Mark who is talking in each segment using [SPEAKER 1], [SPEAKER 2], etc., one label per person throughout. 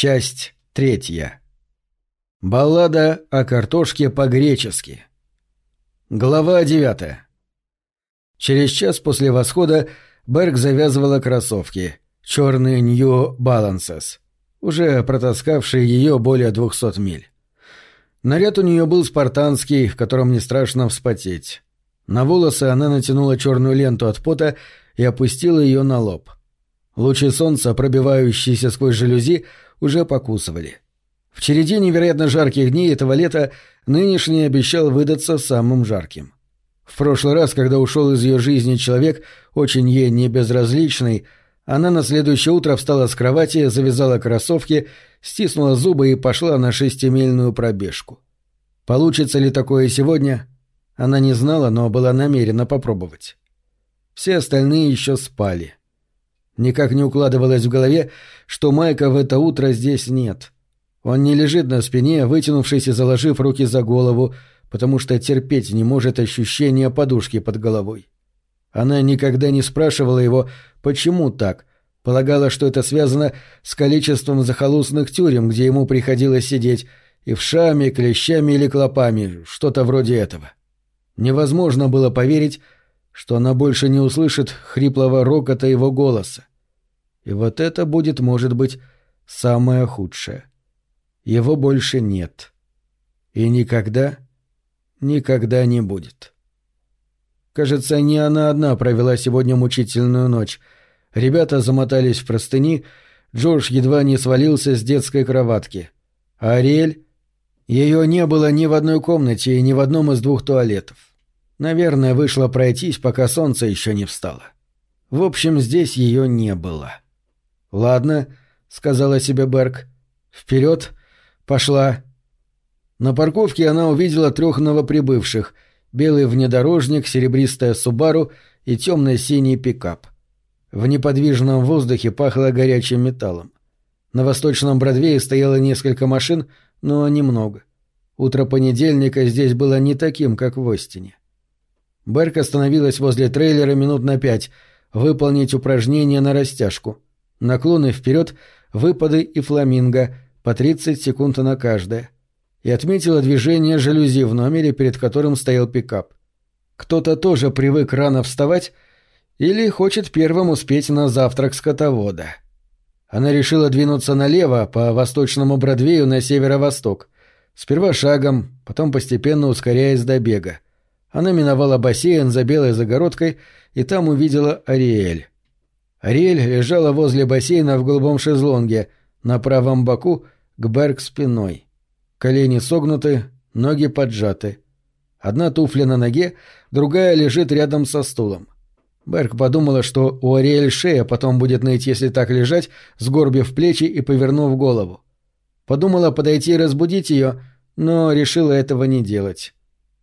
[SPEAKER 1] Часть третья. Баллада о картошке по-гречески. Глава девятая. Через час после восхода Берг завязывала кроссовки, черные New Balances, уже протаскавшие ее более двухсот миль. Наряд у нее был спартанский, в котором не страшно вспотеть. На волосы она натянула черную ленту от пота и опустила ее на лоб. Лучи солнца, пробивающиеся сквозь жалюзи, уже покусывали. В череде невероятно жарких дней этого лета нынешний обещал выдаться самым жарким. В прошлый раз, когда ушел из ее жизни человек, очень ей не безразличный, она на следующее утро встала с кровати, завязала кроссовки, стиснула зубы и пошла на шестимильную пробежку. Получится ли такое сегодня? Она не знала, но была намерена попробовать. Все остальные еще спали. Никак не укладывалось в голове, что Майка в это утро здесь нет. Он не лежит на спине, вытянувшись и заложив руки за голову, потому что терпеть не может ощущения подушки под головой. Она никогда не спрашивала его, почему так, полагала, что это связано с количеством захолустных тюрем, где ему приходилось сидеть, и вшами, клещами или клопами, что-то вроде этого. Невозможно было поверить, что она больше не услышит хриплого рокота его голоса. И вот это будет, может быть, самое худшее. Его больше нет. И никогда, никогда не будет. Кажется, не она одна провела сегодня мучительную ночь. Ребята замотались в простыни, Джордж едва не свалился с детской кроватки. А Ариэль... Ее не было ни в одной комнате и ни в одном из двух туалетов. Наверное, вышла пройтись, пока солнце еще не встало. В общем, здесь ее не было. «Ладно», — сказала себе Берг. «Вперед! Пошла!» На парковке она увидела трех новоприбывших — белый внедорожник, серебристая Субару и темно-синий пикап. В неподвижном воздухе пахло горячим металлом. На восточном Бродвее стояло несколько машин, но немного. Утро понедельника здесь было не таким, как в Остине. Берк остановилась возле трейлера минут на пять, выполнить упражнение на растяжку. Наклоны вперед, выпады и фламинго, по 30 секунд на каждое. И отметила движение жалюзи в номере, перед которым стоял пикап. Кто-то тоже привык рано вставать или хочет первым успеть на завтрак скотовода. Она решила двинуться налево, по восточному Бродвею на северо-восток. Сперва шагом, потом постепенно ускоряясь до бега. Она миновала бассейн за белой загородкой и там увидела Ариэль. Ариэль лежала возле бассейна в голубом шезлонге, на правом боку к Берг спиной. Колени согнуты, ноги поджаты. Одна туфля на ноге, другая лежит рядом со стулом. Берг подумала, что у Ариэль шея потом будет найти, если так лежать, сгорбив плечи и повернув голову. Подумала подойти и разбудить ее, но решила этого не делать.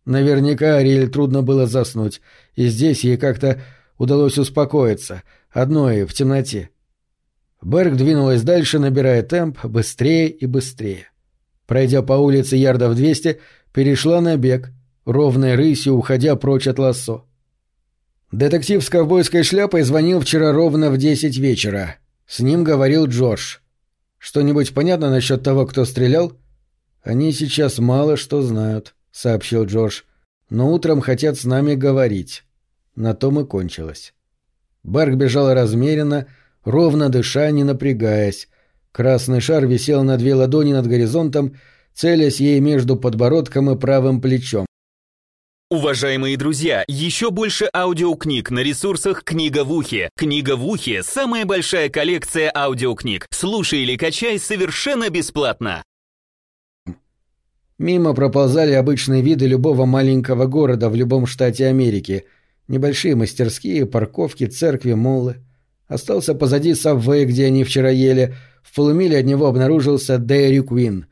[SPEAKER 1] Наверняка Ариэль трудно было заснуть, и здесь ей как-то удалось успокоиться, одной в темноте. Берг двинулась дальше, набирая темп, быстрее и быстрее. Пройдя по улице ярдов двести, перешла на бег, ровной рысью уходя прочь от лассо. Детектив с ковбойской шляпой звонил вчера ровно в десять вечера. С ним говорил Джордж. Что-нибудь понятно насчет того, кто стрелял? Они сейчас мало что знают сообщил Джордж. «Но утром хотят с нами говорить». На том и кончилось. Барк бежал размеренно, ровно дыша, не напрягаясь. Красный шар висел на две ладони над горизонтом, целясь ей между подбородком и правым плечом.
[SPEAKER 2] Уважаемые друзья, еще больше аудиокниг на ресурсах «Книга в ухе». «Книга в ухе» — самая большая коллекция аудиокниг. Слушай или качай совершенно бесплатно.
[SPEAKER 1] Мимо проползали обычные виды любого маленького города в любом штате Америки. Небольшие мастерские, парковки, церкви, моллы. Остался позади Сабвей, где они вчера ели. В полумиле от него обнаружился Дэри Куин.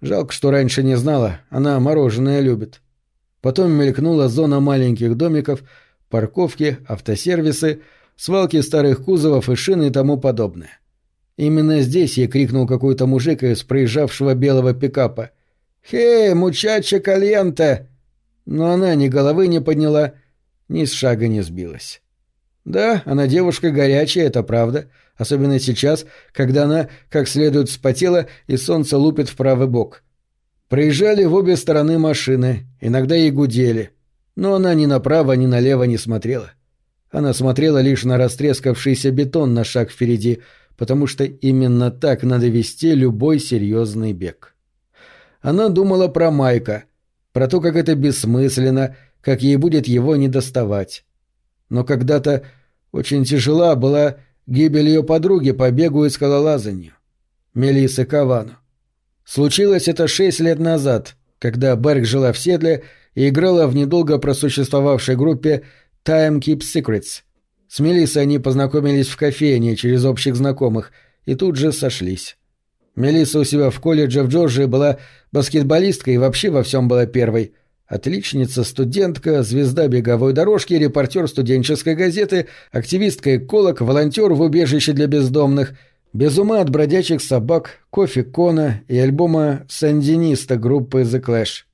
[SPEAKER 1] Жалко, что раньше не знала, она мороженое любит. Потом мелькнула зона маленьких домиков, парковки, автосервисы, свалки старых кузовов и шины и тому подобное. Именно здесь ей крикнул какой-то мужик из проезжавшего белого пикапа — «Хей, мучача кальянта!» Но она ни головы не подняла, ни с шага не сбилась. Да, она девушка горячая, это правда. Особенно сейчас, когда она как следует вспотела и солнце лупит в правый бок. Проезжали в обе стороны машины, иногда и гудели. Но она ни направо, ни налево не смотрела. Она смотрела лишь на растрескавшийся бетон на шаг впереди, потому что именно так надо вести любой серьезный бег. Она думала про Майка, про то, как это бессмысленно, как ей будет его не доставать. Но когда-то очень тяжела была гибель ее подруги по бегу и скалолазанию. Мелиссы Кавану. Случилось это шесть лет назад, когда Берг жила в Седле и играла в недолго просуществовавшей группе Time Keeps Secrets. С Мелиссой они познакомились в кофейне через общих знакомых и тут же сошлись. Мелисса у себя в колледже в Джорджии была баскетболисткой и вообще во всем была первой. Отличница, студентка, звезда беговой дорожки, репортер студенческой газеты, активистка эколог, волонтер в убежище для бездомных, без ума от бродячих собак, кофе Кона и альбома «Сандиниста» группы The Clash.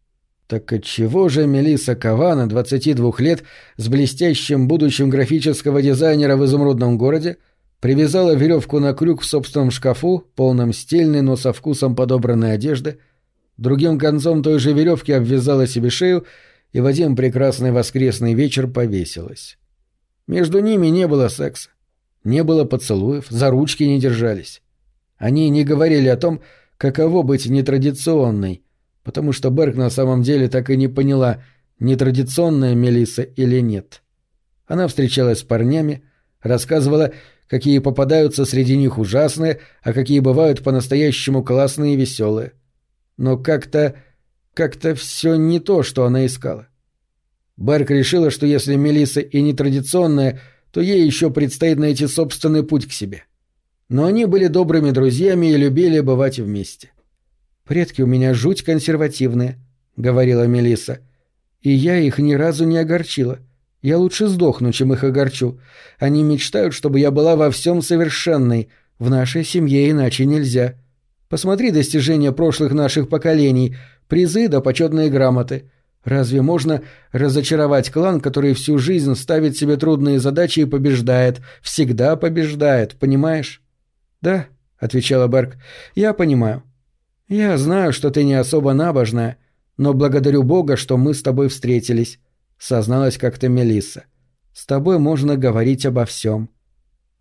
[SPEAKER 1] Так отчего же Мелисса Кавана, 22 лет, с блестящим будущим графического дизайнера в изумрудном городе, привязала веревку на крюк в собственном шкафу, полном стильной, но со вкусом подобранной одежды, другим концом той же веревки обвязала себе шею и в один прекрасный воскресный вечер повесилась. Между ними не было секса, не было поцелуев, за ручки не держались. Они не говорили о том, каково быть нетрадиционной, потому что Берг на самом деле так и не поняла, нетрадиционная Мелисса или нет. Она встречалась с парнями, рассказывала, какие попадаются среди них ужасные, а какие бывают по-настоящему классные и веселые. Но как-то... как-то все не то, что она искала. Берг решила, что если Мелисса и нетрадиционная, то ей еще предстоит найти собственный путь к себе. Но они были добрыми друзьями и любили бывать вместе. «Предки у меня жуть консервативные», — говорила Мелисса. «И я их ни разу не огорчила. Я лучше сдохну, чем их огорчу. Они мечтают, чтобы я была во всем совершенной. В нашей семье иначе нельзя. Посмотри достижения прошлых наших поколений, призы да почетные грамоты. Разве можно разочаровать клан, который всю жизнь ставит себе трудные задачи и побеждает, всегда побеждает, понимаешь?» «Да», — отвечала Берг, — «я понимаю. «Я знаю, что ты не особо набожная, но благодарю Бога, что мы с тобой встретились», — созналась как-то Мелисса. «С тобой можно говорить обо всем.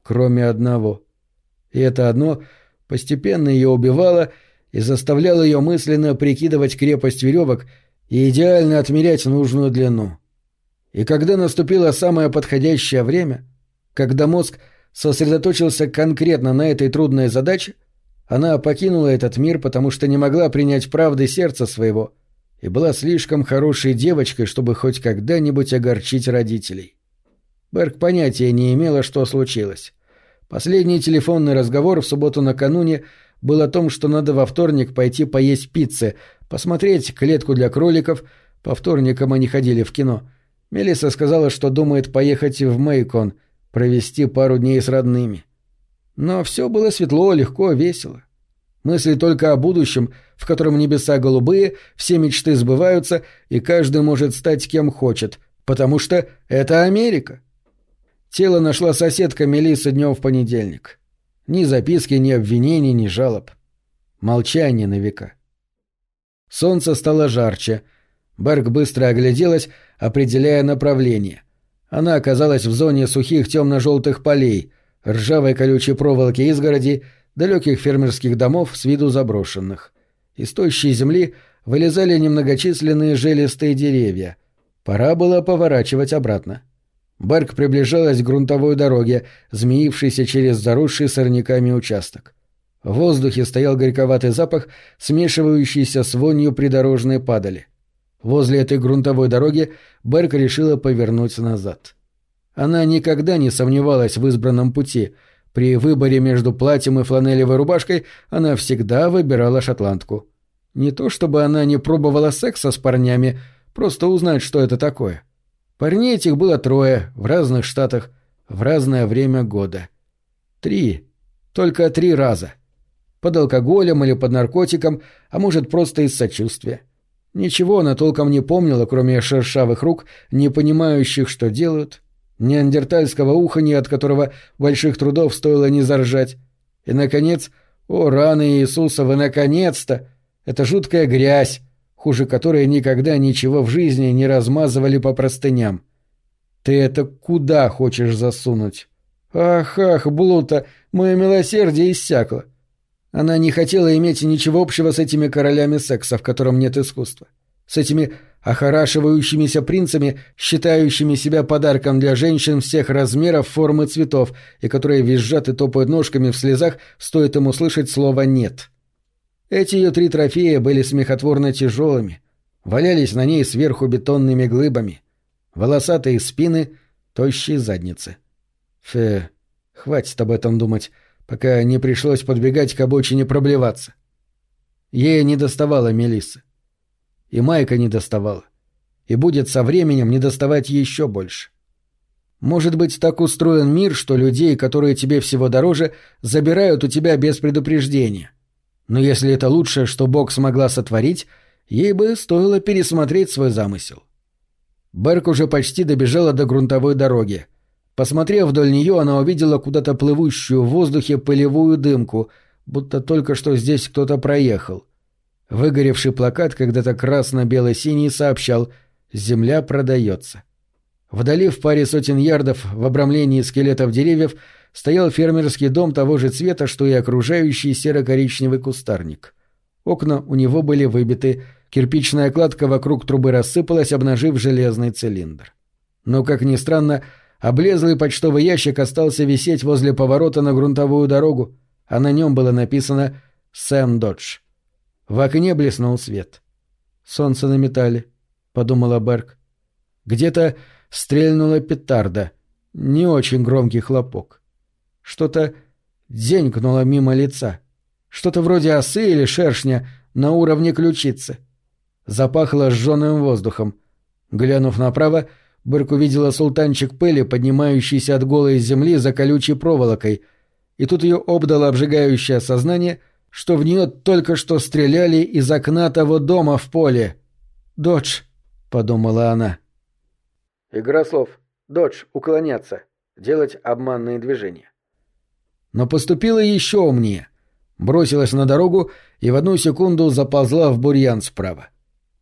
[SPEAKER 1] Кроме одного. И это одно постепенно ее убивало и заставляло ее мысленно прикидывать крепость веревок и идеально отмерять нужную длину. И когда наступило самое подходящее время, когда мозг сосредоточился конкретно на этой трудной задаче, она покинула этот мир, потому что не могла принять правды сердца своего и была слишком хорошей девочкой, чтобы хоть когда-нибудь огорчить родителей. Берг понятия не имела, что случилось. Последний телефонный разговор в субботу накануне был о том, что надо во вторник пойти поесть пиццы, посмотреть клетку для кроликов, по вторникам они ходили в кино. Мелисса сказала, что думает поехать в Мейкон, провести пару дней с родными. — но все было светло, легко, весело. Мысли только о будущем, в котором небеса голубые, все мечты сбываются, и каждый может стать кем хочет, потому что это Америка. Тело нашла соседка Мелисса днем в понедельник. Ни записки, ни обвинений, ни жалоб. Молчание на века. Солнце стало жарче. Берг быстро огляделась, определяя направление. Она оказалась в зоне сухих темно-желтых полей, ржавой колючей проволоки изгороди, далеких фермерских домов с виду заброшенных. Из тощей земли вылезали немногочисленные желестые деревья. Пора было поворачивать обратно. Берг приближалась к грунтовой дороге, змеившейся через заросший сорняками участок. В воздухе стоял горьковатый запах, смешивающийся с вонью придорожной падали. Возле этой грунтовой дороги Берг решила повернуть назад. Она никогда не сомневалась в избранном пути. При выборе между платьем и фланелевой рубашкой она всегда выбирала шотландку. Не то чтобы она не пробовала секса с парнями, просто узнать, что это такое. Парней этих было трое, в разных штатах, в разное время года. Три. Только три раза. Под алкоголем или под наркотиком, а может, просто из сочувствия. Ничего она толком не помнила, кроме шершавых рук, не понимающих, что делают, неандертальского уханья, от которого больших трудов стоило не заржать. И, наконец, о, раны Иисуса, вы наконец-то! Это жуткая грязь, хуже которой никогда ничего в жизни не размазывали по простыням. Ты это куда хочешь засунуть? Ах, ах, Блута, мое милосердие иссякло. Она не хотела иметь ничего общего с этими королями секса, в котором нет искусства. С этими охорашивающимися принцами, считающими себя подарком для женщин всех размеров, форм и цветов, и которые визжат и топают ножками в слезах, стоит им услышать слово «нет». Эти ее три трофея были смехотворно тяжелыми, валялись на ней сверху бетонными глыбами. Волосатые спины, тощие задницы. Фе, хватит об этом думать, пока не пришлось подбегать к обочине проблеваться. Ей не доставала Мелиссы. И Майка не доставала. И будет со временем не доставать еще больше. Может быть, так устроен мир, что людей, которые тебе всего дороже, забирают у тебя без предупреждения. Но если это лучшее, что Бог смогла сотворить, ей бы стоило пересмотреть свой замысел. Берк уже почти добежала до грунтовой дороги. Посмотрев вдоль нее, она увидела куда-то плывущую в воздухе пылевую дымку, будто только что здесь кто-то проехал. Выгоревший плакат, когда-то красно-бело-синий, сообщал «Земля продается». Вдали в паре сотен ярдов в обрамлении скелетов деревьев стоял фермерский дом того же цвета, что и окружающий серо-коричневый кустарник. Окна у него были выбиты, кирпичная кладка вокруг трубы рассыпалась, обнажив железный цилиндр. Но, как ни странно, облезлый почтовый ящик остался висеть возле поворота на грунтовую дорогу, а на нем было написано «Сэм Додж». В окне блеснул свет. «Солнце на металле», — подумала Берг. Где-то стрельнула петарда. Не очень громкий хлопок. Что-то денькнуло мимо лица. Что-то вроде осы или шершня на уровне ключицы. Запахло сжёным воздухом. Глянув направо, Берк увидела султанчик Пели, поднимающийся от голой земли за колючей проволокой, и тут ее обдало обжигающее сознание, что в нее только что стреляли из окна того дома в поле. «Додж», — подумала она. Игра слов. «Додж. Уклоняться. Делать обманные движения» но поступила еще умнее. Бросилась на дорогу и в одну секунду заползла в бурьян справа.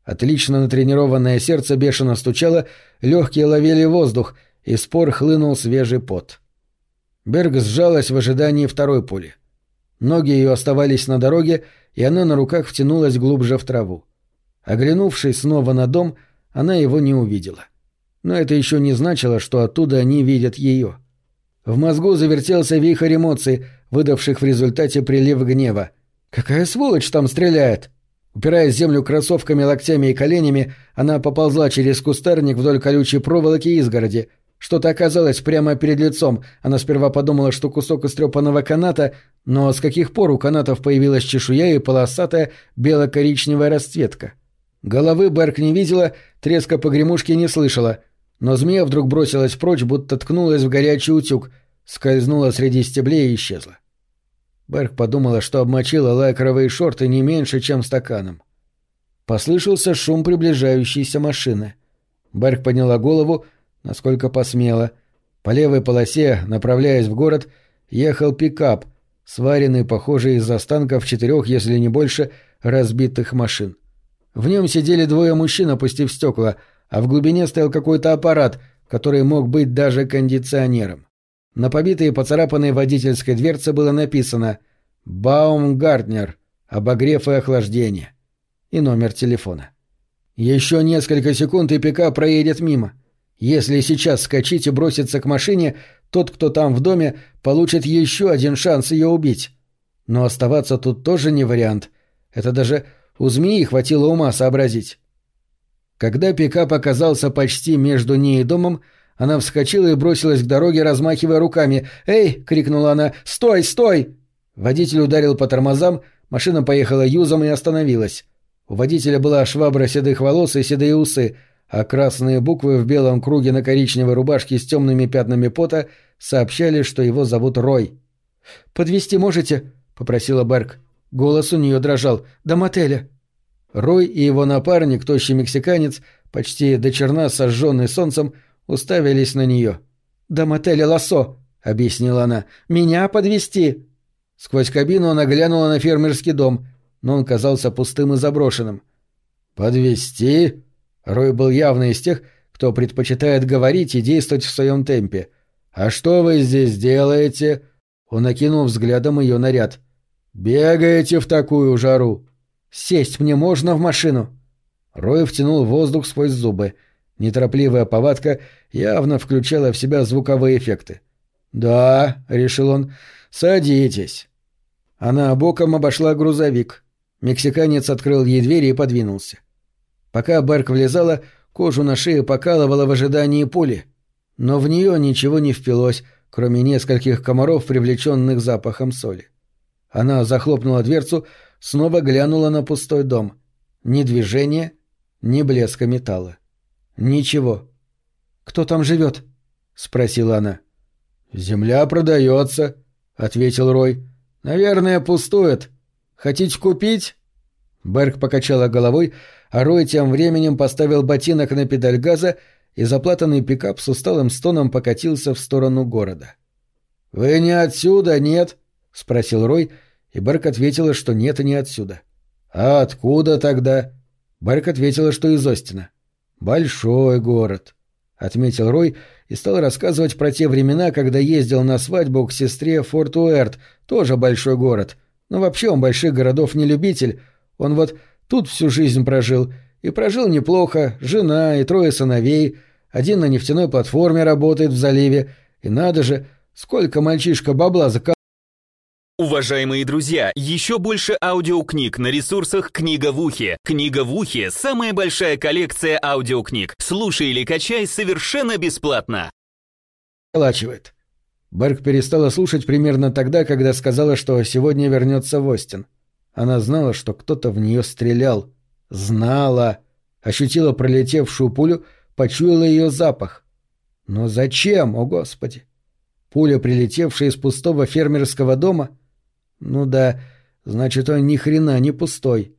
[SPEAKER 1] Отлично натренированное сердце бешено стучало, легкие ловили воздух, и спор хлынул свежий пот. Берг сжалась в ожидании второй пули. Ноги ее оставались на дороге, и она на руках втянулась глубже в траву. Оглянувшись снова на дом, она его не увидела. Но это еще не значило, что оттуда они видят ее. В мозгу завертелся вихрь эмоций, выдавших в результате прилив гнева. «Какая сволочь там стреляет!» Упираясь землю кроссовками, локтями и коленями, она поползла через кустарник вдоль колючей проволоки и изгороди. Что-то оказалось прямо перед лицом. Она сперва подумала, что кусок истрепанного каната, но с каких пор у канатов появилась чешуя и полосатая бело-коричневая расцветка? Головы Берк не видела, треска погремушки не слышала — но змея вдруг бросилась прочь, будто ткнулась в горячий утюг, скользнула среди стеблей и исчезла. Берг подумала, что обмочила лайкровые шорты не меньше, чем стаканом. Послышался шум приближающейся машины. Берг подняла голову, насколько посмела. По левой полосе, направляясь в город, ехал пикап, сваренный, похожий из останков четырех, если не больше, разбитых машин. В нем сидели двое мужчин, опустив стекла — а в глубине стоял какой-то аппарат, который мог быть даже кондиционером. На побитой и поцарапанной водительской дверце было написано «Баумгартнер. Обогрев и охлаждение». И номер телефона. Еще несколько секунд, и пикап проедет мимо. Если сейчас скачить и броситься к машине, тот, кто там в доме, получит еще один шанс ее убить. Но оставаться тут тоже не вариант. Это даже у змеи хватило ума сообразить. Когда пикап оказался почти между ней и домом, она вскочила и бросилась к дороге, размахивая руками. «Эй!» — крикнула она. «Стой! Стой!» Водитель ударил по тормозам, машина поехала юзом и остановилась. У водителя была швабра седых волос и седые усы, а красные буквы в белом круге на коричневой рубашке с темными пятнами пота сообщали, что его зовут Рой. Подвести можете?» — попросила Берг. Голос у нее дрожал. «До мотеля». Рой и его напарник, тощий мексиканец, почти до черна сожженный солнцем, уставились на нее. «До мотеля Лосо», — объяснила она. «Меня подвести. Сквозь кабину она глянула на фермерский дом, но он казался пустым и заброшенным. «Подвести?» Рой был явно из тех, кто предпочитает говорить и действовать в своем темпе. «А что вы здесь делаете?» Он окинул взглядом ее наряд. «Бегаете в такую жару!» «Сесть мне можно в машину!» Рой втянул воздух сквозь зубы. Неторопливая повадка явно включала в себя звуковые эффекты. «Да», — решил он, — «садитесь». Она боком обошла грузовик. Мексиканец открыл ей двери и подвинулся. Пока Берк влезала, кожу на шее покалывала в ожидании пули. Но в нее ничего не впилось, кроме нескольких комаров, привлеченных запахом соли. Она захлопнула дверцу, снова глянула на пустой дом. Ни движения, ни блеска металла. Ничего. «Кто там живет?» — спросила она. «Земля продается», — ответил Рой. «Наверное, пустует. Хотите купить?» Берг покачала головой, а Рой тем временем поставил ботинок на педаль газа, и заплатанный пикап с усталым стоном покатился в сторону города. «Вы не отсюда, нет?» — спросил Рой, и Берг ответила, что нет и не отсюда. «А откуда тогда?» Берг ответила, что из Остина. «Большой город», — отметил Рой и стал рассказывать про те времена, когда ездил на свадьбу к сестре Форт Уэрт, тоже большой город. Но вообще он больших городов не любитель, он вот тут всю жизнь прожил, и прожил неплохо, жена и трое сыновей, один на нефтяной платформе работает в заливе, и надо же, сколько мальчишка бабла закал...
[SPEAKER 2] Уважаемые друзья, еще больше аудиокниг на ресурсах «Книга в ухе». «Книга в ухе» — самая большая коллекция аудиокниг. Слушай или качай совершенно бесплатно.
[SPEAKER 1] Оплачивает. Берг перестала слушать примерно тогда, когда сказала, что сегодня вернется в Остин. Она знала, что кто-то в нее стрелял. Знала. Ощутила пролетевшую пулю, почуяла ее запах. Но зачем, о господи? Пуля, прилетевшая из пустого фермерского дома? Ну да, значит, он ни хрена не пустой.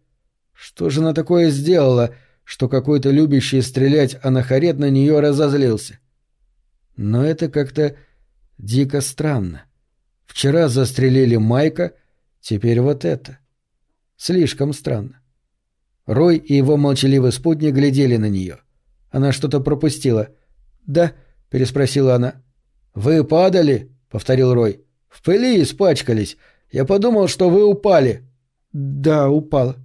[SPEAKER 1] Что же она такое сделала, что какой-то любящий стрелять анахарет на нее разозлился? Но это как-то дико странно. Вчера застрелили Майка, теперь вот это. Слишком странно. Рой и его молчаливый спутник глядели на нее. Она что-то пропустила. «Да?» — переспросила она. «Вы падали?» — повторил Рой. «В пыли испачкались. Я подумал, что вы упали». «Да, упала».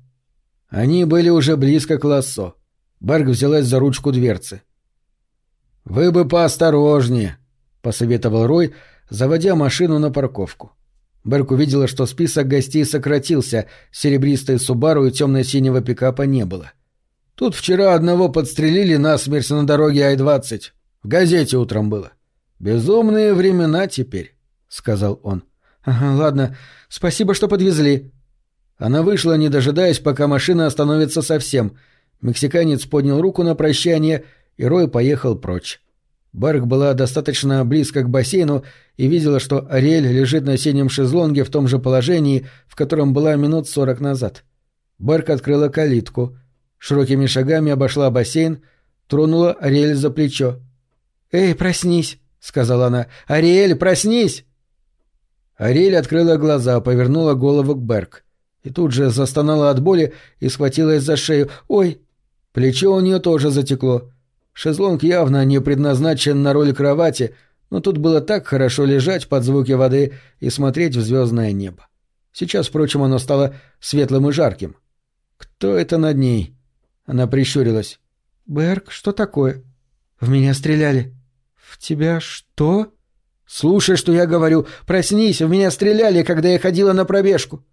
[SPEAKER 1] Они были уже близко к лассо. Барг взялась за ручку дверцы. «Вы бы поосторожнее», — посоветовал Рой, заводя машину на парковку. Берк увидела, что список гостей сократился, серебристой Субару и темно-синего пикапа не было. Тут вчера одного подстрелили насмерть на дороге Ай-20. В газете утром было. «Безумные времена теперь», — сказал он. «Ага, ладно. Спасибо, что подвезли». Она вышла, не дожидаясь, пока машина остановится совсем. Мексиканец поднял руку на прощание, и Рой поехал прочь. Барк была достаточно близко к бассейну и видела, что Ариэль лежит на синем шезлонге в том же положении, в котором была минут сорок назад. Барк открыла калитку, широкими шагами обошла бассейн, тронула Ариэль за плечо. «Эй, проснись!» — сказала она. «Ариэль, проснись!» Ариэль открыла глаза, повернула голову к Берк. И тут же застонала от боли и схватилась за шею. «Ой!» Плечо у нее тоже затекло. Шезлонг явно не предназначен на роль кровати, но тут было так хорошо лежать под звуки воды и смотреть в звездное небо. Сейчас, впрочем, оно стало светлым и жарким. «Кто это над ней?» Она прищурилась. «Берг, что такое?» «В меня стреляли». «В тебя что?» «Слушай, что я говорю. Проснись, в меня стреляли, когда я ходила на пробежку».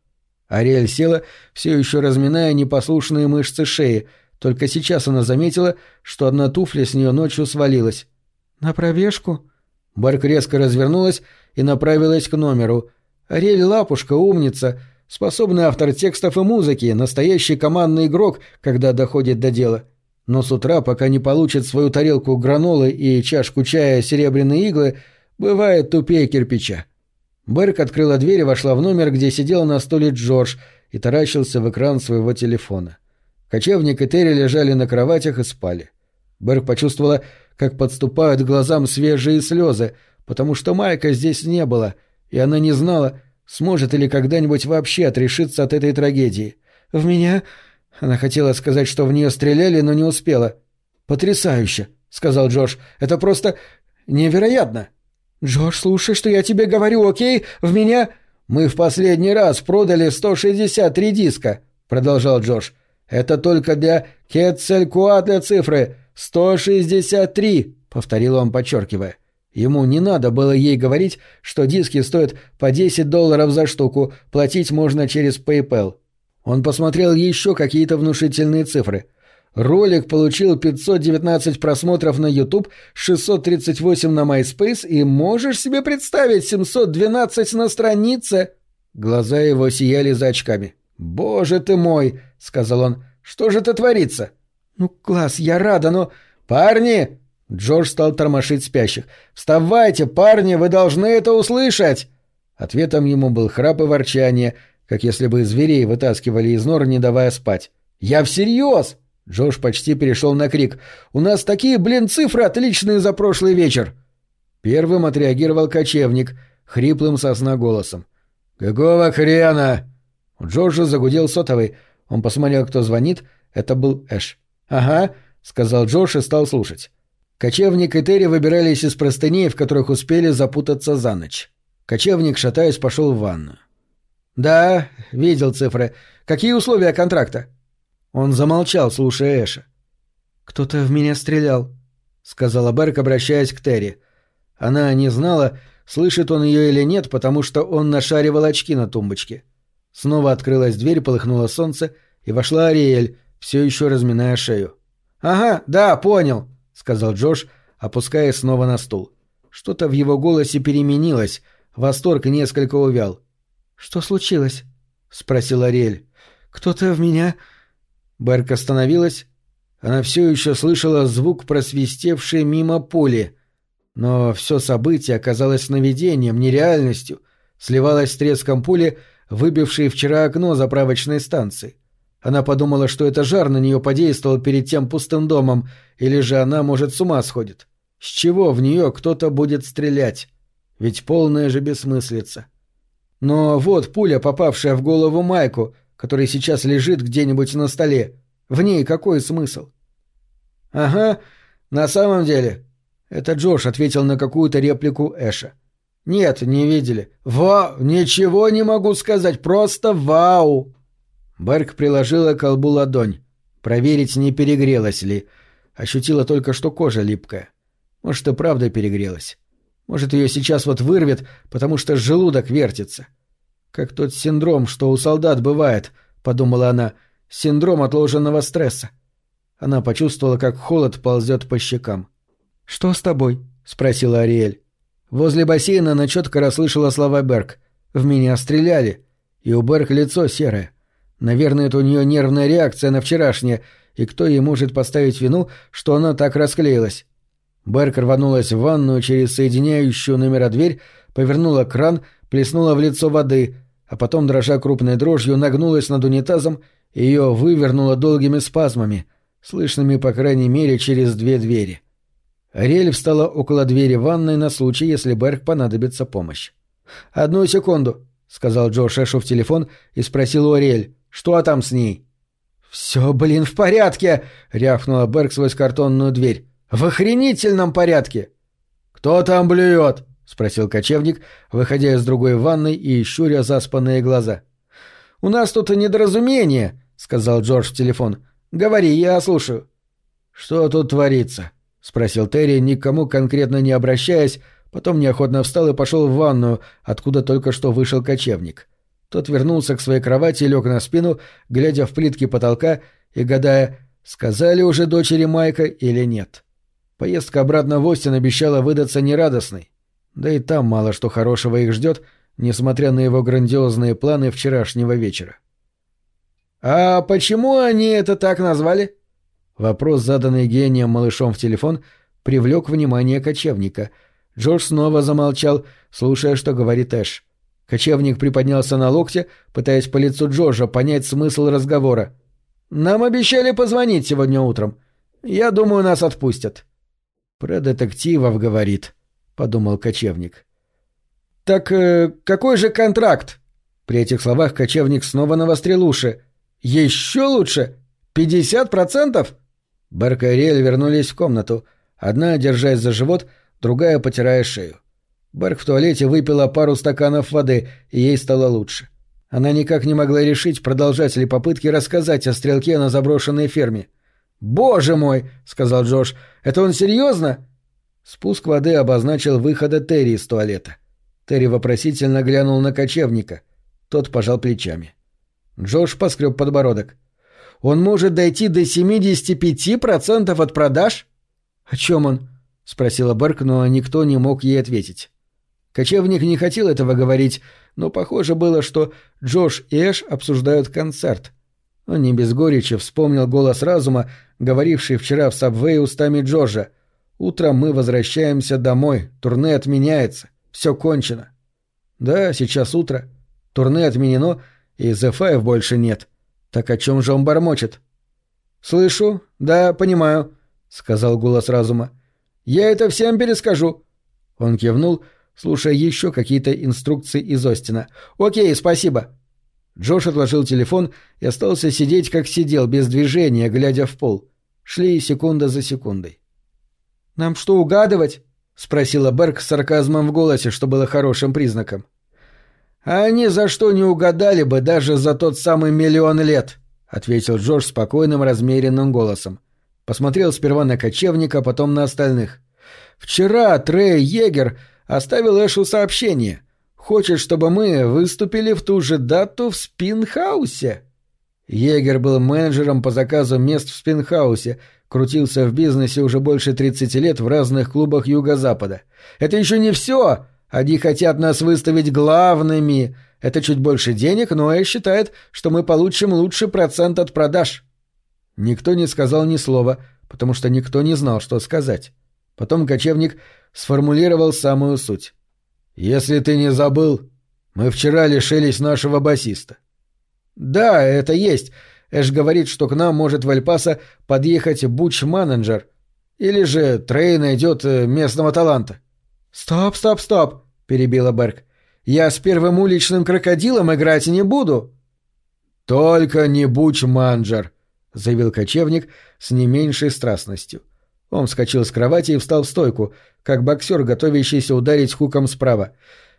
[SPEAKER 1] Ариэль села, все еще разминая непослушные мышцы шеи, только сейчас она заметила, что одна туфля с нее ночью свалилась. «На пробежку?» Барк резко развернулась и направилась к номеру. Ариэль Лапушка, умница, способный автор текстов и музыки, настоящий командный игрок, когда доходит до дела. Но с утра, пока не получит свою тарелку гранолы и чашку чая серебряные иглы, бывает тупее кирпича. Берк открыла дверь и вошла в номер, где сидел на стуле Джордж и таращился в экран своего телефона. Кочевник и Терри лежали на кроватях и спали. Берг почувствовала, как подступают к глазам свежие слезы, потому что Майка здесь не было, и она не знала, сможет ли когда-нибудь вообще отрешиться от этой трагедии. «В меня...» Она хотела сказать, что в нее стреляли, но не успела. «Потрясающе», — сказал Джордж. «Это просто невероятно». «Джордж, слушай, что я тебе говорю, окей? В меня...» «Мы в последний раз продали 163 диска», — продолжал Джордж. «Это только для Кетцелькуатля цифры. 163», — повторил он, подчеркивая. Ему не надо было ей говорить, что диски стоят по 10 долларов за штуку, платить можно через PayPal. Он посмотрел еще какие-то внушительные цифры. Ролик получил 519 просмотров на YouTube, 638 на MySpace и можешь себе представить 712 на странице. Глаза его сияли за очками. «Боже ты мой!» — сказал он. «Что же это творится?» «Ну, класс, я рада, но...» «Парни!» — Джордж стал тормошить спящих. «Вставайте, парни, вы должны это услышать!» Ответом ему был храп и ворчание, как если бы зверей вытаскивали из нор, не давая спать. «Я всерьез!» Джош почти перешел на крик. «У нас такие, блин, цифры отличные за прошлый вечер!» Первым отреагировал кочевник, хриплым сосна голосом. «Какого хрена?» У Джорджа загудел сотовый. Он посмотрел, кто звонит. Это был Эш. «Ага», — сказал Джош и стал слушать. Кочевник и Терри выбирались из простыней, в которых успели запутаться за ночь. Кочевник, шатаясь, пошел в ванну. «Да, видел цифры. Какие условия контракта?» Он замолчал, слушая Эша. «Кто-то в меня стрелял», — сказала Берк, обращаясь к Терри. Она не знала, слышит он ее или нет, потому что он нашаривал очки на тумбочке. Снова открылась дверь, полыхнуло солнце, и вошла Ариэль, все еще разминая шею. «Ага, да, понял», — сказал Джош, опускаясь снова на стул. Что-то в его голосе переменилось, восторг несколько увял. «Что случилось?» — спросила Ариэль. «Кто-то в меня...» Берк остановилась. Она все еще слышала звук, просвистевший мимо пули. Но все событие оказалось сновидением, нереальностью, сливалось с треском пули, выбившей вчера окно заправочной станции. Она подумала, что это жар на нее подействовал перед тем пустым домом, или же она, может, с ума сходит. С чего в нее кто-то будет стрелять? Ведь полная же бессмыслица. Но вот пуля, попавшая в голову Майку — который сейчас лежит где-нибудь на столе. В ней какой смысл? Ага, на самом деле. Это Джош ответил на какую-то реплику Эша. Нет, не видели. Вау, ничего не могу сказать, просто вау. Берг приложила колбу ладонь. Проверить, не перегрелась ли. Ощутила только, что кожа липкая. Может, и правда перегрелась. Может, ее сейчас вот вырвет, потому что желудок вертится. Как тот синдром, что у солдат бывает, подумала она, синдром отложенного стресса. Она почувствовала, как холод ползет по щекам. Что с тобой? спросила Ариэль. Возле бассейна она четко расслышала слова Берг. В меня стреляли, и у Берг лицо серое. Наверное, это у нее нервная реакция на вчерашнее, и кто ей может поставить вину, что она так расклеилась? Берг рванулась в ванную через соединяющую номера дверь, повернула кран, плеснула в лицо воды, а потом, дрожа крупной дрожью, нагнулась над унитазом и ее вывернула долгими спазмами, слышными, по крайней мере, через две двери. Ариэль встала около двери ванной на случай, если Берг понадобится помощь. «Одну секунду», — сказал Джо Шешу в телефон и спросил у Ариэль, «что там с ней?» «Все, блин, в порядке!» — рявкнула Берг сквозь картонную дверь. «В охренительном порядке!» «Кто там блюет?» — спросил кочевник, выходя из другой ванной и щуря заспанные глаза. «У нас тут недоразумение», — сказал Джордж в телефон. «Говори, я слушаю». «Что тут творится?» — спросил Терри, никому конкретно не обращаясь, потом неохотно встал и пошел в ванную, откуда только что вышел кочевник. Тот вернулся к своей кровати лег на спину, глядя в плитки потолка и гадая, сказали уже дочери Майка или нет. Поездка обратно в Остин обещала выдаться нерадостной. Да и там мало что хорошего их ждет, несмотря на его грандиозные планы вчерашнего вечера. «А почему они это так назвали?» Вопрос, заданный гением малышом в телефон, привлек внимание кочевника. Джордж снова замолчал, слушая, что говорит Эш. Кочевник приподнялся на локте, пытаясь по лицу Джорджа понять смысл разговора. «Нам обещали позвонить сегодня утром. Я думаю, нас отпустят». «Про детективов говорит», — подумал кочевник. «Так э, какой же контракт?» При этих словах кочевник снова навострил уши. «Еще лучше? Пятьдесят процентов?» Берк и Ариэль вернулись в комнату, одна держась за живот, другая потирая шею. Берк в туалете выпила пару стаканов воды, и ей стало лучше. Она никак не могла решить, продолжать ли попытки рассказать о стрелке на заброшенной ферме. «Боже мой!» — сказал Джош. «Это он серьезно?» Спуск воды обозначил выхода Терри из туалета. Терри вопросительно глянул на кочевника. Тот пожал плечами. Джош поскреб подбородок. «Он может дойти до 75% от продаж?» «О чем он?» — спросила Берк, но никто не мог ей ответить. Кочевник не хотел этого говорить, но похоже было, что Джош и Эш обсуждают концерт. Он не без горечи вспомнил голос разума, говоривший вчера в Сабвее устами Джорджа. «Утром мы возвращаемся домой, турне отменяется, все кончено». «Да, сейчас утро. Турне отменено, и The больше нет. Так о чем же он бормочет?» «Слышу, да, понимаю», — сказал голос разума. «Я это всем перескажу». Он кивнул, слушая еще какие-то инструкции из Остина. «Окей, спасибо». Джош отложил телефон и остался сидеть, как сидел, без движения, глядя в пол. Шли секунда за секундой. «Нам что, угадывать?» — спросила Берг с сарказмом в голосе, что было хорошим признаком. «А они за что не угадали бы даже за тот самый миллион лет?» — ответил Джош спокойным, размеренным голосом. Посмотрел сперва на кочевника, потом на остальных. «Вчера Трей Егер оставил Эшу сообщение. Хочет, чтобы мы выступили в ту же дату в Спинхаусе. Егер был менеджером по заказу мест в Спинхаусе, крутился в бизнесе уже больше 30 лет в разных клубах Юго-Запада. Это еще не все. Они хотят нас выставить главными. Это чуть больше денег, но и считает, что мы получим лучший процент от продаж. Никто не сказал ни слова, потому что никто не знал, что сказать. Потом кочевник сформулировал самую суть. «Если ты не забыл, мы вчера лишились нашего басиста». «Да, это есть. Эш говорит, что к нам может в Альпаса подъехать буч-менеджер. Или же Трей найдет э, местного таланта». «Стоп, стоп, стоп!» — перебила Берг. «Я с первым уличным крокодилом играть не буду». «Только не буч-манджер», — заявил кочевник с не меньшей страстностью. — он вскочил с кровати и встал в стойку, как боксер, готовящийся ударить хуком справа.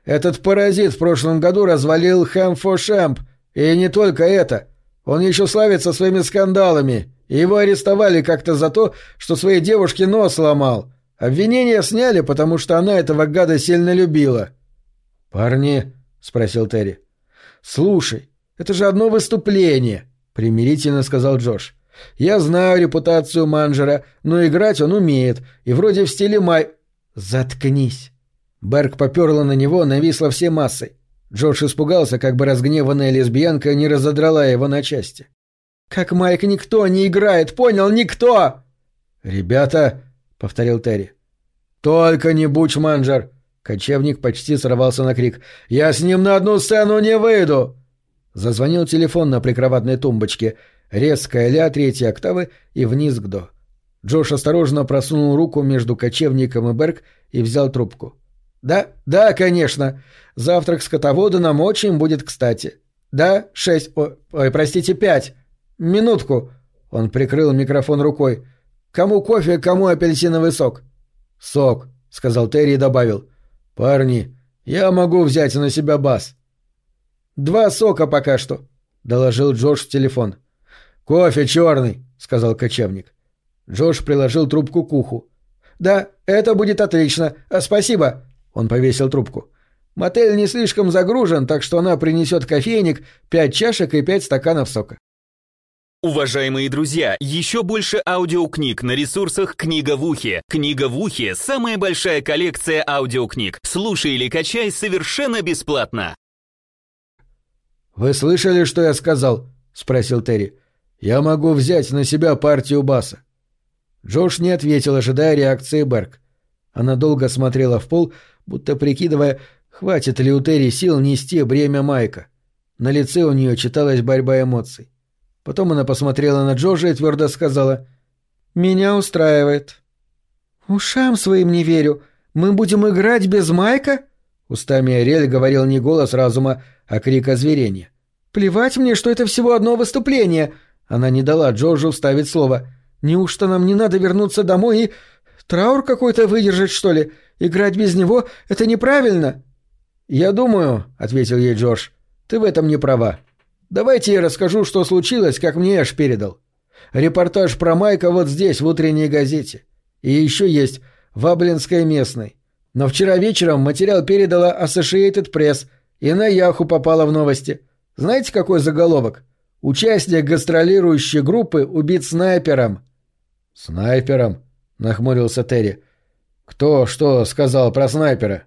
[SPEAKER 1] «Этот паразит в прошлом году развалил Хэмфо-Шэмп. И не только это. Он еще славится своими скандалами. И его арестовали как-то за то, что своей девушке нос сломал. Обвинения сняли, потому что она этого гада сильно любила». «Парни», — спросил Терри. «Слушай, это же одно выступление», — примирительно сказал Джош. Я знаю репутацию Манжера, но играть он умеет, и вроде в стиле Май... Заткнись. Берг поперла на него, нависла все массой. Джордж испугался, как бы разгневанная лесбиянка не разодрала его на части. «Как Майк никто не играет, понял, никто!» «Ребята», — повторил Терри. «Только не Буч Манджер!» Кочевник почти сорвался на крик. «Я с ним на одну сцену не выйду!» Зазвонил телефон на прикроватной тумбочке — резкая ля третьей октавы и вниз к до. Джош осторожно просунул руку между кочевником и Берг и взял трубку. «Да, да, конечно. Завтрак скотовода нам очень будет кстати. Да, шесть... ой, простите, пять. Минутку». Он прикрыл микрофон рукой. «Кому кофе, кому апельсиновый сок?» «Сок», — сказал Терри и добавил. «Парни, я могу взять на себя бас». «Два сока пока что», — доложил Джош в телефон. — «Кофе черный», — сказал кочевник. Джош приложил трубку к уху. «Да, это будет отлично. А, спасибо». Он повесил трубку. «Мотель не слишком загружен, так что она принесет кофейник, пять чашек и пять стаканов сока».
[SPEAKER 2] Уважаемые друзья, еще больше аудиокниг на ресурсах «Книга в ухе». «Книга в ухе» — самая большая коллекция аудиокниг. Слушай или качай совершенно бесплатно.
[SPEAKER 1] «Вы слышали, что я сказал?» — спросил Терри. Я могу взять на себя партию баса. Джош не ответил, ожидая реакции Берг. Она долго смотрела в пол, будто прикидывая, хватит ли у Терри сил нести бремя Майка. На лице у нее читалась борьба эмоций. Потом она посмотрела на Джорджа и твердо сказала «Меня устраивает». «Ушам своим не верю. Мы будем играть без Майка?» Устами Ариэль говорил не голос разума, а крик озверения. «Плевать мне, что это всего одно выступление!» Она не дала Джорджу вставить слово. «Неужто нам не надо вернуться домой и... Траур какой-то выдержать, что ли? Играть без него — это неправильно!» «Я думаю», — ответил ей Джордж, — «ты в этом не права. Давайте я расскажу, что случилось, как мне Эш передал. Репортаж про Майка вот здесь, в утренней газете. И еще есть в Аблинской местной. Но вчера вечером материал передала Associated Press и на Яху попала в новости. Знаете, какой заголовок? Участник гастролирующей группы убит снайпером. «Снайпером?» — нахмурился Терри. «Кто что сказал про снайпера?»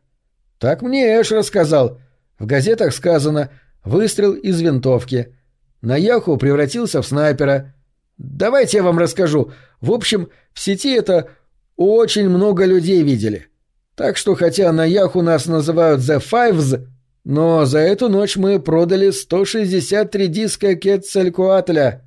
[SPEAKER 1] «Так мне Эш рассказал. В газетах сказано «выстрел из винтовки». На Яху превратился в снайпера. Давайте я вам расскажу. В общем, в сети это очень много людей видели. Так что хотя на Яху нас называют The Fives, но за эту ночь мы продали 163 диска Кетцалькуатля.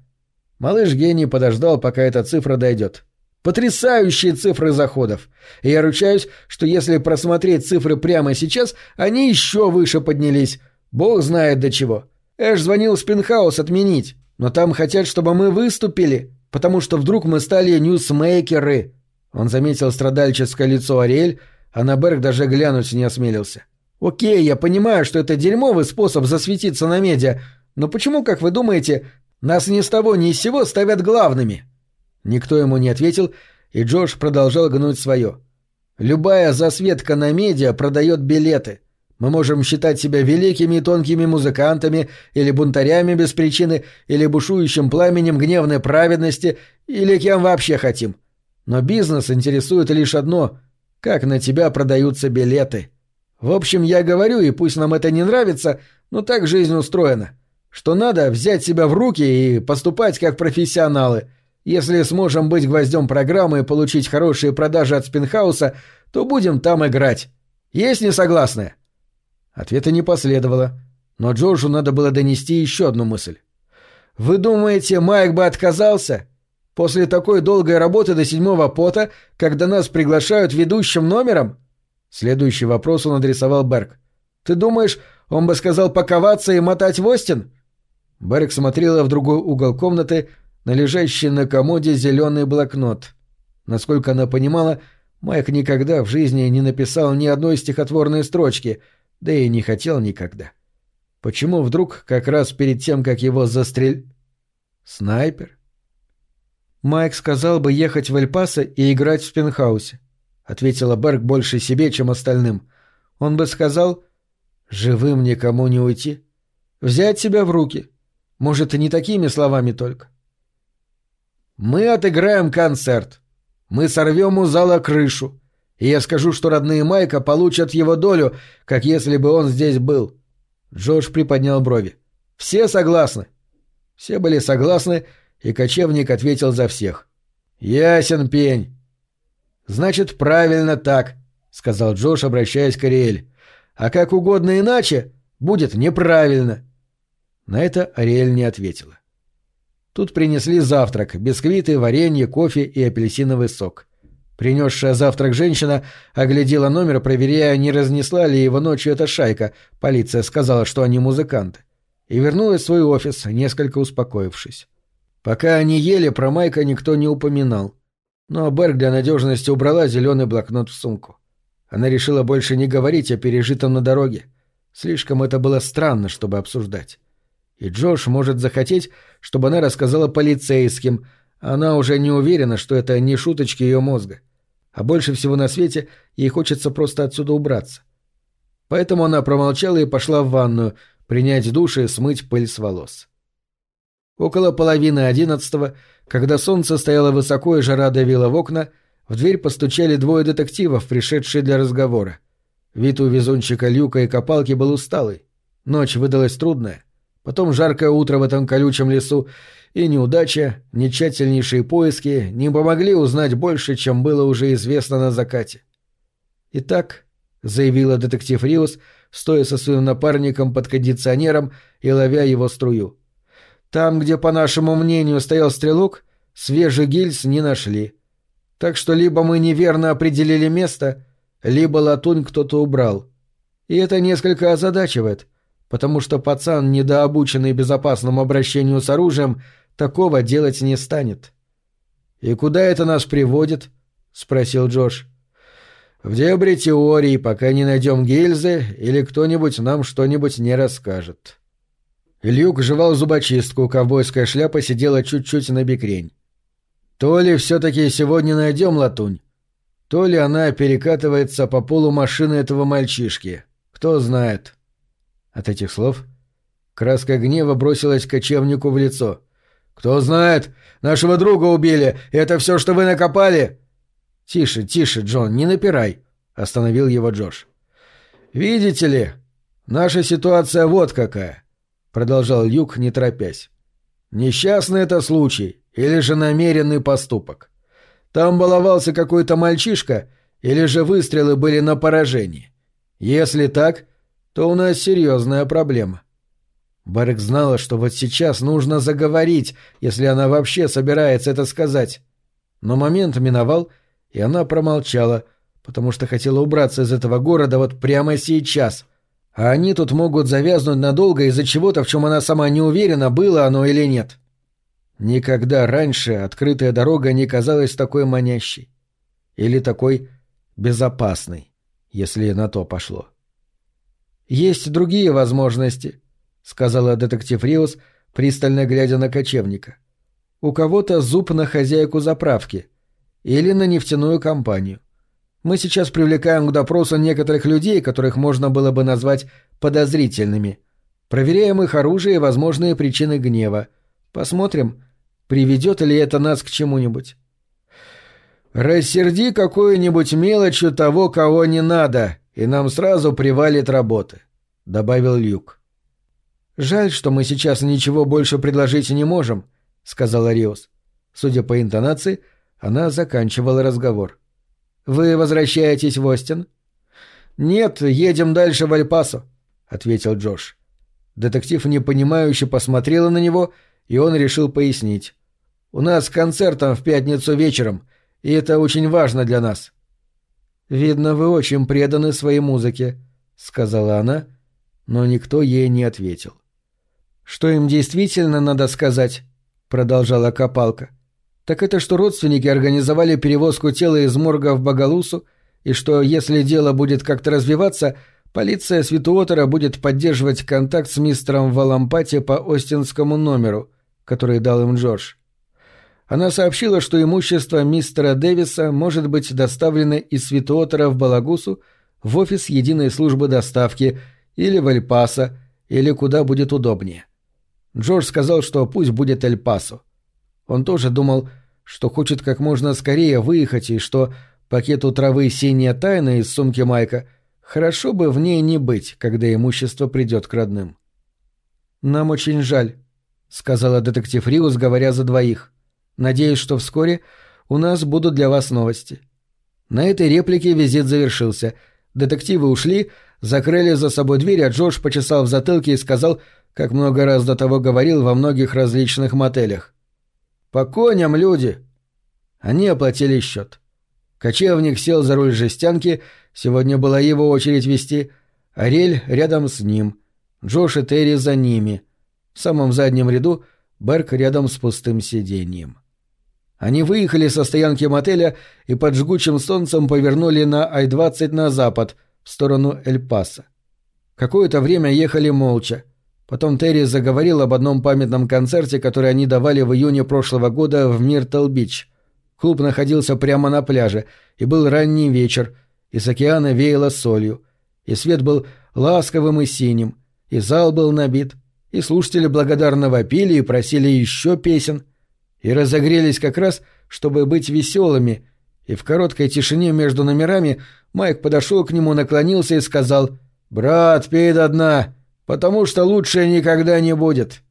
[SPEAKER 1] Малыш гений подождал, пока эта цифра дойдет. Потрясающие цифры заходов. И я ручаюсь, что если просмотреть цифры прямо сейчас, они еще выше поднялись. Бог знает до чего. Эш звонил в Спинхаус отменить, но там хотят, чтобы мы выступили, потому что вдруг мы стали ньюсмейкеры. Он заметил страдальческое лицо Ариэль, а на Берг даже глянуть не осмелился. Окей, я понимаю, что это дерьмовый способ засветиться на медиа, но почему, как вы думаете, нас ни с того ни с сего ставят главными?» Никто ему не ответил, и Джош продолжал гнуть свое. «Любая засветка на медиа продает билеты. Мы можем считать себя великими и тонкими музыкантами, или бунтарями без причины, или бушующим пламенем гневной праведности, или кем вообще хотим. Но бизнес интересует лишь одно — как на тебя продаются билеты. В общем, я говорю, и пусть нам это не нравится, но так жизнь устроена. Что надо взять себя в руки и поступать как профессионалы — если сможем быть гвоздем программы и получить хорошие продажи от спинхауса, то будем там играть. Есть не согласны?» Ответа не последовало, но Джорджу надо было донести еще одну мысль. «Вы думаете, Майк бы отказался? После такой долгой работы до седьмого пота, когда нас приглашают ведущим номером?» Следующий вопрос он адресовал Берг. «Ты думаешь, он бы сказал паковаться и мотать в Остин?» Берг смотрела в другой угол комнаты, на лежащий на комоде зеленый блокнот. Насколько она понимала, Майк никогда в жизни не написал ни одной стихотворной строчки, да и не хотел никогда. Почему вдруг, как раз перед тем, как его застрель... Снайпер? Майк сказал бы ехать в Эль-Пасо и играть в Спинхаусе, — ответила Берг больше себе, чем остальным. Он бы сказал, живым никому не уйти, взять себя в руки, может, и не такими словами только. Мы отыграем концерт. Мы сорвем у зала крышу. И я скажу, что родные Майка получат его долю, как если бы он здесь был. Джордж приподнял брови. Все согласны? Все были согласны, и кочевник ответил за всех. Ясен пень. Значит, правильно так, сказал Джош, обращаясь к Ариэль. А как угодно иначе, будет неправильно. На это Ариэль не ответила. Тут принесли завтрак, бисквиты, варенье, кофе и апельсиновый сок. Принесшая завтрак женщина оглядела номер, проверяя, не разнесла ли его ночью эта шайка, полиция сказала, что они музыканты, и вернулась в свой офис, несколько успокоившись. Пока они ели, про Майка никто не упоминал. Но Берг для надежности убрала зеленый блокнот в сумку. Она решила больше не говорить о пережитом на дороге. Слишком это было странно, чтобы обсуждать. И Джош может захотеть, чтобы она рассказала полицейским. Она уже не уверена, что это не шуточки ее мозга. А больше всего на свете ей хочется просто отсюда убраться. Поэтому она промолчала и пошла в ванную, принять душ и смыть пыль с волос. Около половины одиннадцатого, когда солнце стояло высоко и жара давила в окна, в дверь постучали двое детективов, пришедшие для разговора. Вид у везунчика люка и копалки был усталый. Ночь выдалась трудная. Потом жаркое утро в этом колючем лесу, и неудача, ни поиски не помогли узнать больше, чем было уже известно на закате. «Итак», — заявила детектив Риус, стоя со своим напарником под кондиционером и ловя его струю. «Там, где, по нашему мнению, стоял стрелок, свежий гильз не нашли. Так что либо мы неверно определили место, либо латунь кто-то убрал. И это несколько озадачивает, потому что пацан, недообученный безопасному обращению с оружием, такого делать не станет. «И куда это нас приводит?» — спросил Джош. «В дебри теории, пока не найдем гильзы или кто-нибудь нам что-нибудь не расскажет». Люк жевал зубочистку, ковбойская шляпа сидела чуть-чуть на бекрень. То ли все-таки сегодня найдем латунь, то ли она перекатывается по полу машины этого мальчишки. Кто знает. От этих слов краска гнева бросилась кочевнику в лицо. «Кто знает? Нашего друга убили! Это все, что вы накопали!» «Тише, тише, Джон, не напирай!» — остановил его Джош. «Видите ли, наша ситуация вот какая», — продолжал Юг, не торопясь. «Несчастный это случай, или же намеренный поступок. Там баловался какой-то мальчишка, или же выстрелы были на поражение. Если так, то у нас серьезная проблема. Барек знала, что вот сейчас нужно заговорить, если она вообще собирается это сказать. Но момент миновал, и она промолчала, потому что хотела убраться из этого города вот прямо сейчас. А они тут могут завязнуть надолго из-за чего-то, в чем она сама не уверена, было оно или нет. Никогда раньше открытая дорога не казалась такой манящей. Или такой безопасной, если на то пошло. «Есть другие возможности», — сказала детектив Риус, пристально глядя на кочевника. «У кого-то зуб на хозяйку заправки или на нефтяную компанию. Мы сейчас привлекаем к допросу некоторых людей, которых можно было бы назвать подозрительными. Проверяем их оружие и возможные причины гнева. Посмотрим, приведет ли это нас к чему-нибудь. «Рассерди какую-нибудь мелочью того, кого не надо, и нам сразу привалит работы», — добавил Люк. «Жаль, что мы сейчас ничего больше предложить не можем», — сказала Риос. Судя по интонации, она заканчивала разговор. «Вы возвращаетесь в Остин?» «Нет, едем дальше в Альпасо», — ответил Джош. Детектив непонимающе посмотрела на него и он решил пояснить. «У нас концерт там в пятницу вечером, и это очень важно для нас». «Видно, вы очень преданы своей музыке», — сказала она, но никто ей не ответил. «Что им действительно надо сказать?» — продолжала Копалка. «Так это что родственники организовали перевозку тела из морга в Боголусу, и что, если дело будет как-то развиваться, полиция Светуотера будет поддерживать контакт с мистером Валампати по Остинскому номеру, который дал им Джордж. Она сообщила, что имущество мистера Дэвиса может быть доставлено из Светуотера в Балагусу в офис единой службы доставки или в Эль-Пасо, или куда будет удобнее. Джордж сказал, что пусть будет Эль-Пасо. Он тоже думал, что хочет как можно скорее выехать и что пакету травы «Синяя тайна» из сумки Майка хорошо бы в ней не быть, когда имущество придет к родным. «Нам очень жаль», — сказала детектив Риус, говоря за двоих. «Надеюсь, что вскоре у нас будут для вас новости». На этой реплике визит завершился. Детективы ушли, закрыли за собой дверь, а Джордж почесал в затылке и сказал, как много раз до того говорил во многих различных мотелях. «По коням, люди!» Они оплатили счет. Кочевник сел за руль жестянки, сегодня была его очередь вести, Арель рядом с ним, Джош и Терри за ними — в самом заднем ряду Берг рядом с пустым сиденьем. Они выехали со стоянки мотеля и под жгучим солнцем повернули на Ай-20 на запад, в сторону Эль-Паса. Какое-то время ехали молча. Потом Терри заговорил об одном памятном концерте, который они давали в июне прошлого года в Миртл-Бич. Клуб находился прямо на пляже, и был ранний вечер, и с океана веяло солью, и свет был ласковым и синим, и зал был набит, и слушатели благодарно вопили и просили еще песен, и разогрелись как раз, чтобы быть веселыми, и в короткой тишине между номерами Майк подошел к нему, наклонился и сказал «Брат, пей до дна, потому что лучше никогда не будет».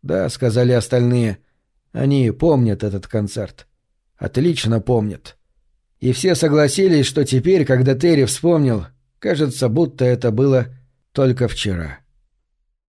[SPEAKER 1] «Да», — сказали остальные, — «они помнят этот концерт. Отлично помнят». И все согласились, что теперь, когда Терри вспомнил, кажется, будто это было только вчера.